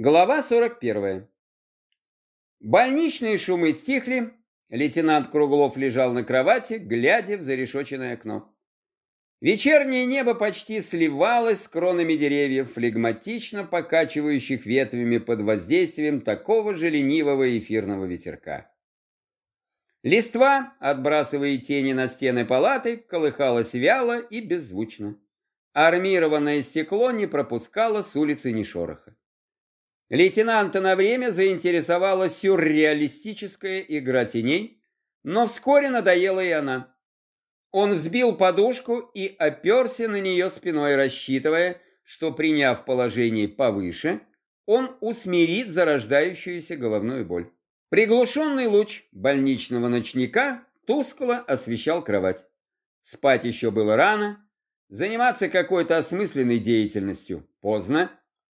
Глава 41. Больничные шумы стихли. Лейтенант Круглов лежал на кровати, глядя в зарешоченное окно. Вечернее небо почти сливалось с кронами деревьев, флегматично покачивающих ветвями под воздействием такого же ленивого эфирного ветерка. Листва, отбрасывая тени на стены палаты, колыхалась вяло и беззвучно. Армированное стекло не пропускало с улицы ни шороха. Лейтенанта на время заинтересовала сюрреалистическая игра теней, но вскоре надоела и она. Он взбил подушку и оперся на нее спиной, рассчитывая, что, приняв положение повыше, он усмирит зарождающуюся головную боль. Приглушенный луч больничного ночника тускло освещал кровать. Спать еще было рано, заниматься какой-то осмысленной деятельностью поздно,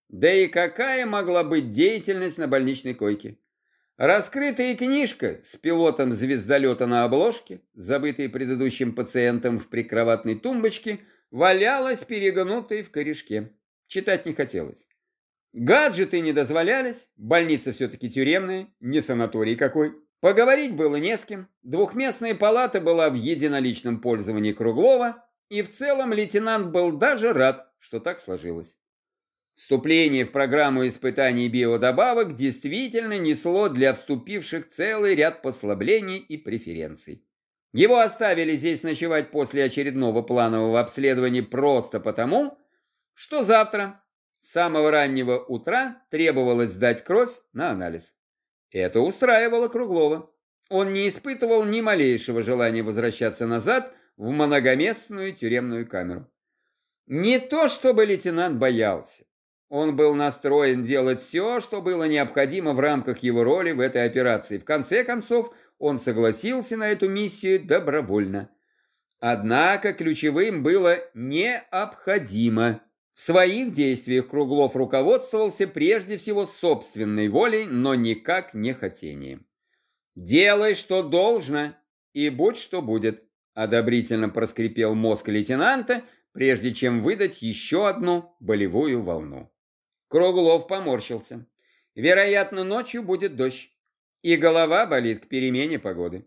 да и какая могла быть деятельность на больничной койке? Раскрытая книжка с пилотом звездолета на обложке, забытый предыдущим пациентом в прикроватной тумбочке, валялась перегнутой в корешке. Читать не хотелось. Гаджеты не дозволялись, больница все-таки тюремная, не санаторий какой. Поговорить было не с кем, двухместная палата была в единоличном пользовании Круглова, и в целом лейтенант был даже рад, что так сложилось. Вступление в программу испытаний биодобавок действительно несло для вступивших целый ряд послаблений и преференций. Его оставили здесь ночевать после очередного планового обследования просто потому, что завтра, с самого раннего утра, требовалось сдать кровь на анализ. Это устраивало Круглова. Он не испытывал ни малейшего желания возвращаться назад в многоместную тюремную камеру. Не то чтобы лейтенант боялся. Он был настроен делать все, что было необходимо в рамках его роли в этой операции. В конце концов, он согласился на эту миссию добровольно. Однако ключевым было необходимо. В своих действиях Круглов руководствовался прежде всего собственной волей, но никак не хотением. «Делай, что должно, и будь, что будет», одобрительно проскрипел мозг лейтенанта, прежде чем выдать еще одну болевую волну. Круглов поморщился. Вероятно, ночью будет дождь, и голова болит к перемене погоды.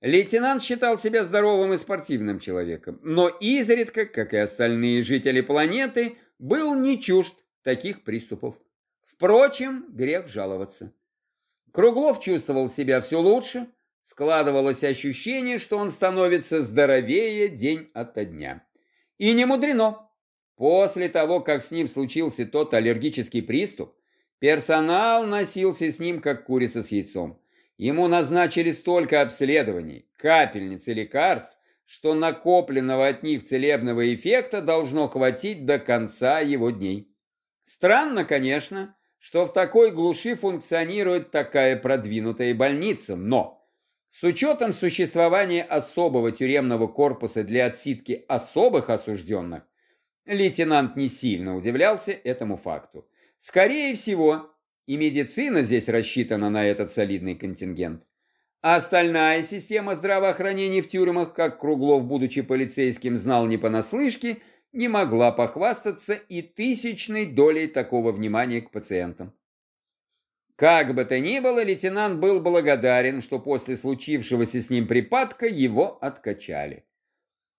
Лейтенант считал себя здоровым и спортивным человеком, но изредка, как и остальные жители планеты, был не чужд таких приступов. Впрочем, грех жаловаться. Круглов чувствовал себя все лучше, складывалось ощущение, что он становится здоровее день ото дня. И не мудрено. После того, как с ним случился тот аллергический приступ, персонал носился с ним, как курица с яйцом. Ему назначили столько обследований, капельниц и лекарств, что накопленного от них целебного эффекта должно хватить до конца его дней. Странно, конечно, что в такой глуши функционирует такая продвинутая больница, но с учетом существования особого тюремного корпуса для отсидки особых осужденных, Лейтенант не сильно удивлялся этому факту. Скорее всего, и медицина здесь рассчитана на этот солидный контингент. А остальная система здравоохранения в тюрьмах, как Круглов, будучи полицейским, знал не понаслышке, не могла похвастаться и тысячной долей такого внимания к пациентам. Как бы то ни было, лейтенант был благодарен, что после случившегося с ним припадка его откачали.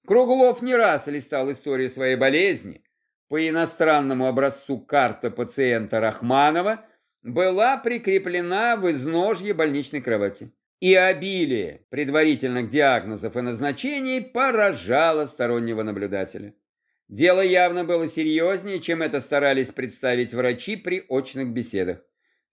Круглов не раз листал историю своей болезни. По иностранному образцу карта пациента Рахманова была прикреплена в изножье больничной кровати. И обилие предварительных диагнозов и назначений поражало стороннего наблюдателя. Дело явно было серьезнее, чем это старались представить врачи при очных беседах.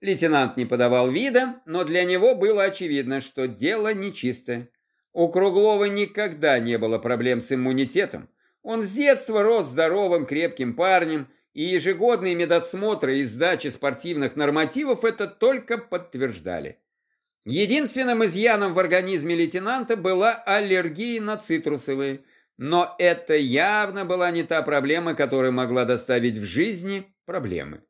Лейтенант не подавал вида, но для него было очевидно, что дело нечистое. У Круглова никогда не было проблем с иммунитетом. Он с детства рос здоровым, крепким парнем, и ежегодные медосмотры и сдачи спортивных нормативов это только подтверждали. Единственным изъяном в организме лейтенанта была аллергия на цитрусовые, но это явно была не та проблема, которая могла доставить в жизни проблемы.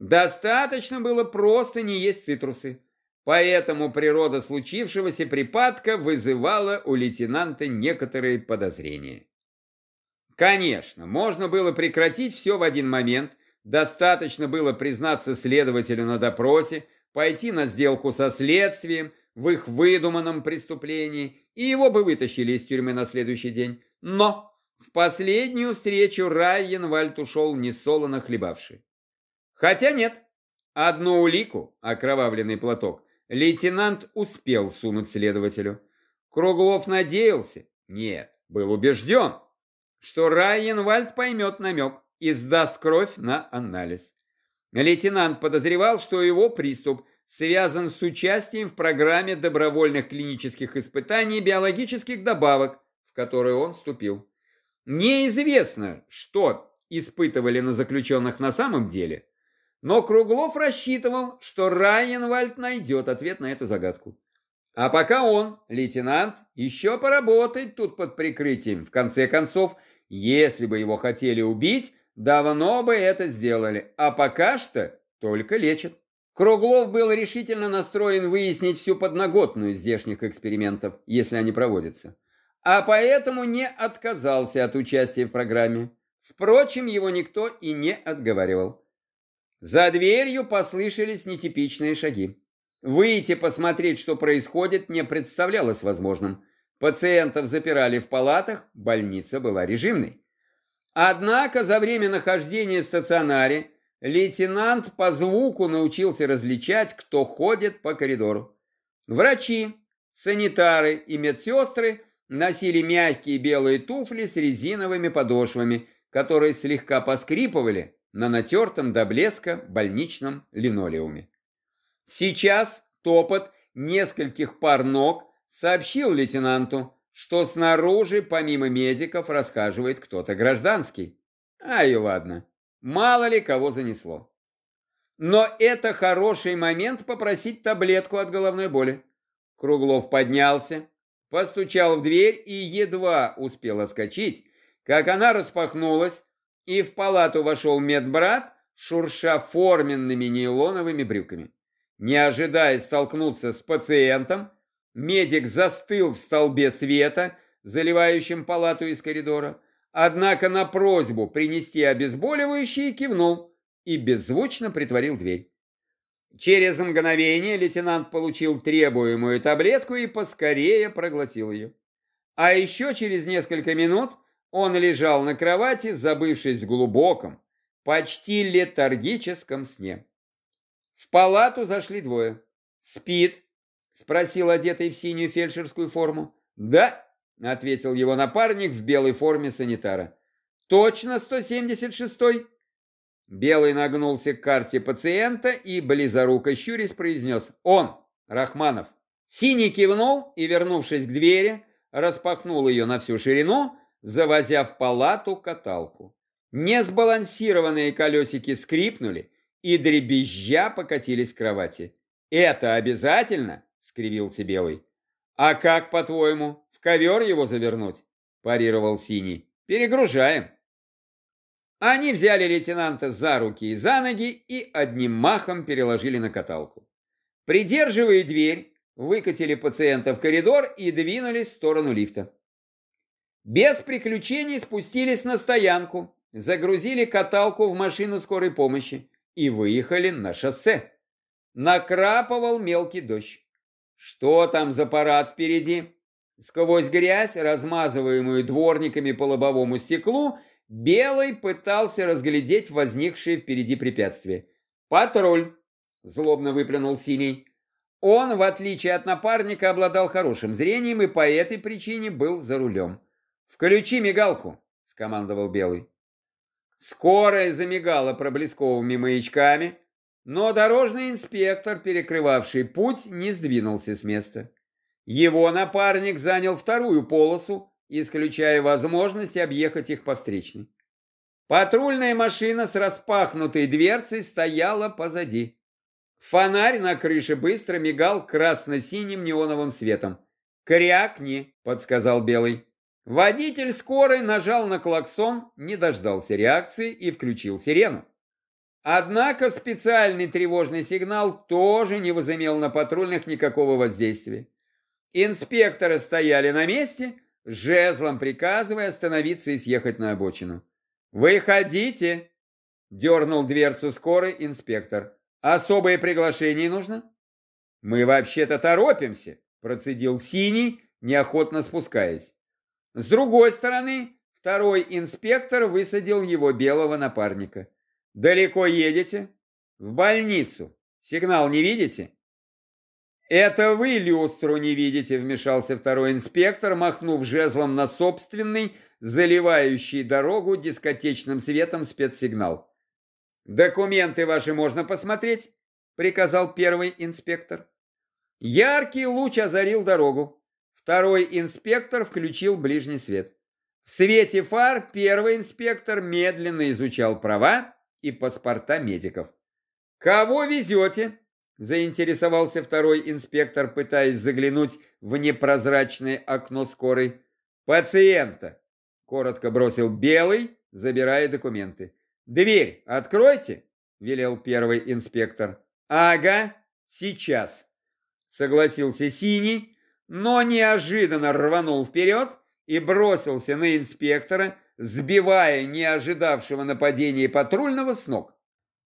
Достаточно было просто не есть цитрусы. Поэтому природа случившегося припадка вызывала у лейтенанта некоторые подозрения. Конечно, можно было прекратить все в один момент, Достаточно было признаться следователю на допросе, пойти на сделку со следствием в их выдуманном преступлении, и его бы вытащили из тюрьмы на следующий день. Но в последнюю встречу Райенвальд ушел несолоно хлебавший. Хотя нет, одну улику, окровавленный платок, лейтенант успел сунуть следователю. Круглов надеялся, нет, был убежден, что Райенвальд поймет намек и сдаст кровь на анализ. Лейтенант подозревал, что его приступ связан с участием в программе добровольных клинических испытаний биологических добавок, в которую он вступил. Неизвестно, что испытывали на заключенных на самом деле, но Круглов рассчитывал, что Райенвальд найдет ответ на эту загадку. А пока он, лейтенант, еще поработает тут под прикрытием. В конце концов, если бы его хотели убить, давно бы это сделали. А пока что только лечат. Круглов был решительно настроен выяснить всю подноготную здешних экспериментов, если они проводятся. А поэтому не отказался от участия в программе. Впрочем, его никто и не отговаривал. За дверью послышались нетипичные шаги. Выйти посмотреть, что происходит, не представлялось возможным. Пациентов запирали в палатах, больница была режимной. Однако за время нахождения в стационаре лейтенант по звуку научился различать, кто ходит по коридору. Врачи, санитары и медсестры носили мягкие белые туфли с резиновыми подошвами, которые слегка поскрипывали на натертом до блеска больничном линолеуме. Сейчас топот нескольких пар ног сообщил лейтенанту, что снаружи, помимо медиков, расхаживает кто-то гражданский. А и ладно, мало ли кого занесло. Но это хороший момент попросить таблетку от головной боли. Круглов поднялся, постучал в дверь и едва успел отскочить, как она распахнулась, и в палату вошел медбрат, шурша форменными нейлоновыми брюками. Не ожидая столкнуться с пациентом, медик застыл в столбе света, заливающем палату из коридора, однако на просьбу принести обезболивающее кивнул и беззвучно притворил дверь. Через мгновение лейтенант получил требуемую таблетку и поскорее проглотил ее. А еще через несколько минут он лежал на кровати, забывшись в глубоком, почти летаргическом сне. В палату зашли двое. «Спит?» – спросил одетый в синюю фельдшерскую форму. «Да», – ответил его напарник в белой форме санитара. «Точно 176-й?» Белый нагнулся к карте пациента и, близоруко щурясь, произнес «Он, Рахманов». Синий кивнул и, вернувшись к двери, распахнул ее на всю ширину, завозя в палату каталку. Несбалансированные колесики скрипнули, и дребезжа покатились к кровати. «Это обязательно?» — скривился Белый. «А как, по-твоему, в ковер его завернуть?» — парировал Синий. «Перегружаем». Они взяли лейтенанта за руки и за ноги и одним махом переложили на каталку. Придерживая дверь, выкатили пациента в коридор и двинулись в сторону лифта. Без приключений спустились на стоянку, загрузили каталку в машину скорой помощи и выехали на шоссе. Накрапывал мелкий дождь. Что там за парад впереди? Сквозь грязь, размазываемую дворниками по лобовому стеклу, Белый пытался разглядеть возникшие впереди препятствия. «Патруль!» – злобно выплюнул Синий. Он, в отличие от напарника, обладал хорошим зрением и по этой причине был за рулем. «Включи мигалку!» – скомандовал Белый. Скорая замигала проблесковыми маячками, но дорожный инспектор, перекрывавший путь, не сдвинулся с места. Его напарник занял вторую полосу, исключая возможность объехать их по встречной. Патрульная машина с распахнутой дверцей стояла позади. Фонарь на крыше быстро мигал красно-синим неоновым светом. «Крякни», — подсказал Белый. Водитель скорой нажал на клаксон, не дождался реакции и включил сирену. Однако специальный тревожный сигнал тоже не возымел на патрульных никакого воздействия. Инспекторы стояли на месте, жезлом приказывая остановиться и съехать на обочину. «Выходите!» Дернул дверцу скорый инспектор. Особое приглашение нужно? Мы вообще-то торопимся, процедил синий, неохотно спускаясь. С другой стороны, второй инспектор высадил его белого напарника. Далеко едете? В больницу. Сигнал не видите? «Это вы люстру не видите», — вмешался второй инспектор, махнув жезлом на собственный, заливающий дорогу дискотечным светом спецсигнал. «Документы ваши можно посмотреть?» — приказал первый инспектор. Яркий луч озарил дорогу. Второй инспектор включил ближний свет. В свете фар первый инспектор медленно изучал права и паспорта медиков. «Кого везете?» Заинтересовался второй инспектор, пытаясь заглянуть в непрозрачное окно скорой. «Пациента!» — коротко бросил Белый, забирая документы. «Дверь откройте!» — велел первый инспектор. «Ага, сейчас!» — согласился Синий, но неожиданно рванул вперед и бросился на инспектора, сбивая не ожидавшего нападения патрульного с ног.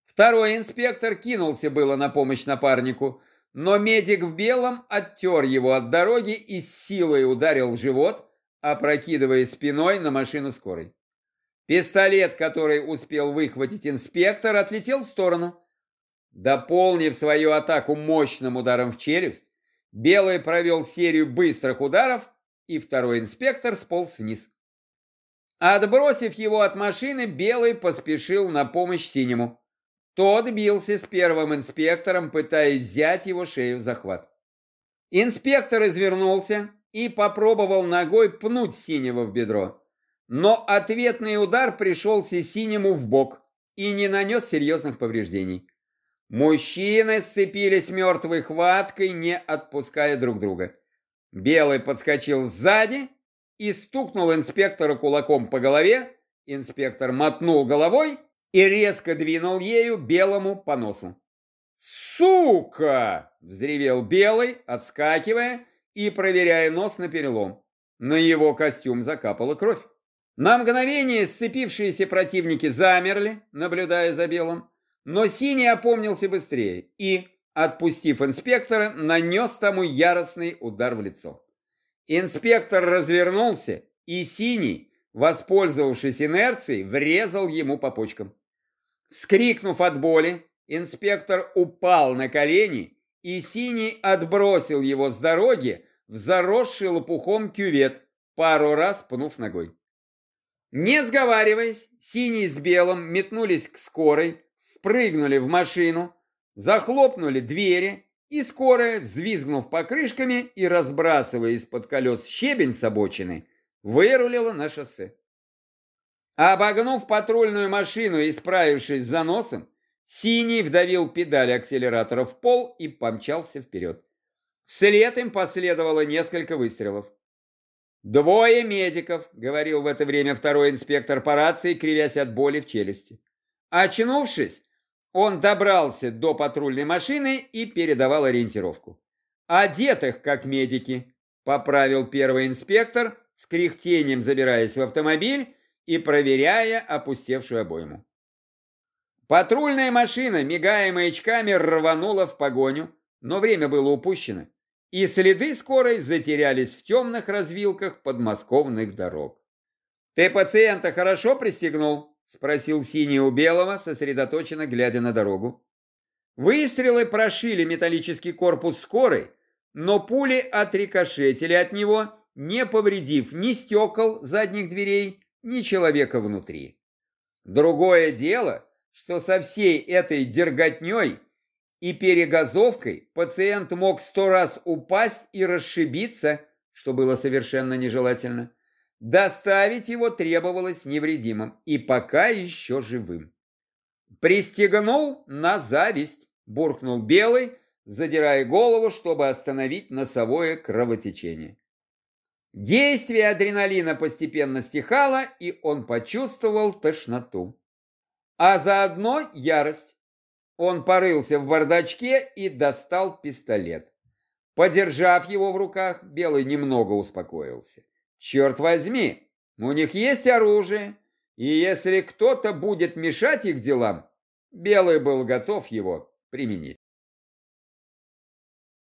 Второй инспектор кинулся было на помощь напарнику, но медик в белом оттер его от дороги и с силой ударил в живот, опрокидывая спиной на машину скорой. Пистолет, который успел выхватить инспектор, отлетел в сторону. Дополнив свою атаку мощным ударом в челюсть, Белый провел серию быстрых ударов, и второй инспектор сполз вниз. Отбросив его от машины, Белый поспешил на помощь Синему. Тот бился с первым инспектором, пытаясь взять его шею в захват. Инспектор извернулся и попробовал ногой пнуть Синего в бедро. Но ответный удар пришелся Синему в бок и не нанес серьезных повреждений. Мужчины сцепились мертвой хваткой, не отпуская друг друга. Белый подскочил сзади и стукнул инспектора кулаком по голове. Инспектор мотнул головой и резко двинул ею белому по носу. «Сука!» — взревел белый, отскакивая и проверяя нос на перелом. На его костюм закапала кровь. На мгновение сцепившиеся противники замерли, наблюдая за белым, но синий опомнился быстрее и, отпустив инспектора, нанес тому яростный удар в лицо. Инспектор развернулся, и синий, воспользовавшись инерцией, врезал ему по почкам. Вскрикнув от боли, инспектор упал на колени, и Синий отбросил его с дороги в заросший лопухом кювет, пару раз пнув ногой. Не сговариваясь, Синий с Белым метнулись к скорой, впрыгнули в машину, захлопнули двери, и скорая, взвизгнув покрышками и разбрасывая из-под колес щебень с обочины, вырулила на шоссе. Обогнув патрульную машину и справившись с заносом, Синий вдавил педаль акселератора в пол и помчался вперед. Вслед им последовало несколько выстрелов. «Двое медиков», — говорил в это время второй инспектор по рации, кривясь от боли в челюсти. Очнувшись, он добрался до патрульной машины и передавал ориентировку. «Одетых, как медики», — поправил первый инспектор, с кряхтением забираясь в автомобиль и проверяя опустевшую обойму. Патрульная машина, мигая маячками, рванула в погоню, но время было упущено, и следы скорой затерялись в темных развилках подмосковных дорог. «Ты пациента хорошо пристегнул?» – спросил синий у белого, сосредоточенно глядя на дорогу. Выстрелы прошили металлический корпус скорой, но пули отрикошетили от него, не повредив ни стекол задних дверей, ни человека внутри. Другое дело, что со всей этой дерготней и перегазовкой пациент мог сто раз упасть и расшибиться, что было совершенно нежелательно. Доставить его требовалось невредимым и пока еще живым. «Пристегнул на зависть», – буркнул Белый, задирая голову, чтобы остановить носовое кровотечение. Действие адреналина постепенно стихало, и он почувствовал тошноту. А заодно ярость. Он порылся в бардачке и достал пистолет. Подержав его в руках, Белый немного успокоился. Черт возьми, у них есть оружие, И если кто-то будет мешать их делам, Белый был готов его применить.